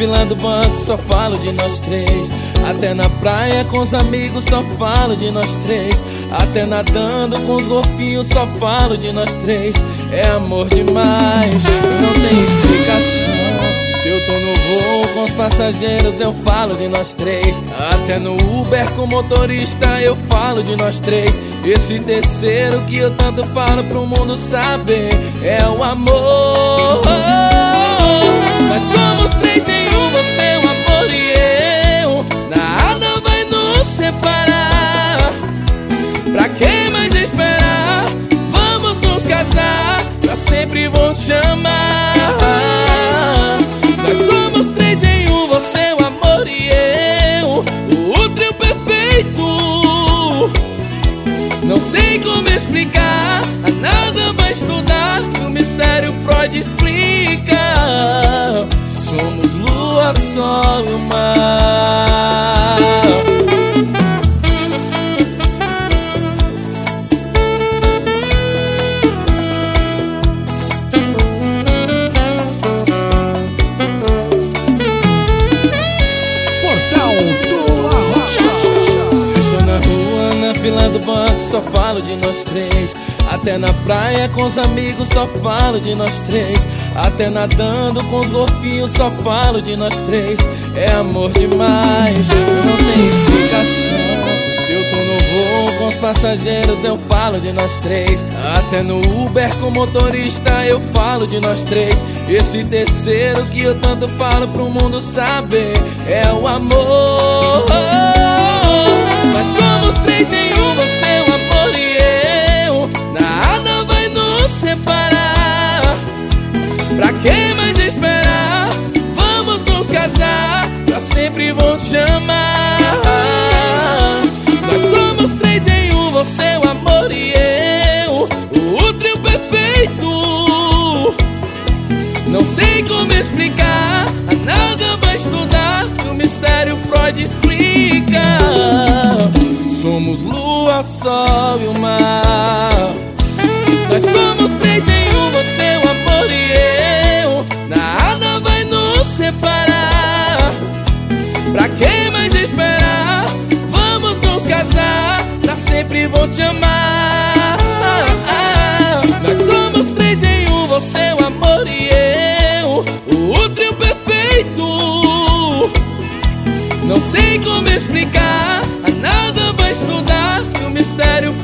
fila do banco só falo de nós três. Até na praia com os amigos só falo de nós três. Até nadando com os golfinhos só falo de nós três. É amor demais, não tem explicação. Se eu tô no voo com os passageiros, eu falo de nós três. Até no Uber com o motorista, eu falo de nós três. Esse terceiro que eu tanto falo pro mundo saber é o amor. Nós somos três em um, você, o amor e eu. Nada vai nos separar. Pra que mais esperar? Vamos nos casar. Pra sempre vou te amar. Rua, na fila do banco, só falo de nós três. Até na praia com os amigos, só falo de nós três. Até nadando com os golfinhos, só falo de nós três. É amor demais, não tem explicação. Se eu tô no voo com os passageiros, eu falo de nós três. Até no Uber com motorista, eu falo de nós três. Esse terceiro que eu tanto falo pro mundo saber é o amor. Nós somos Pra que mais esperar? Vamos nos casar. Pra sempre vou te amar. Nós somos três em um, você, o amor e eu. O trio perfeito. Não sei como explicar, nada vai estudar. O mistério Freud explica. Somos lua, sol e o mar. Nós somos três em um, sempre vou te amar. Nós somos três em um, você, o amor e eu. O trio perfeito. Não sei como explicar, a nada vai estudar. O mistério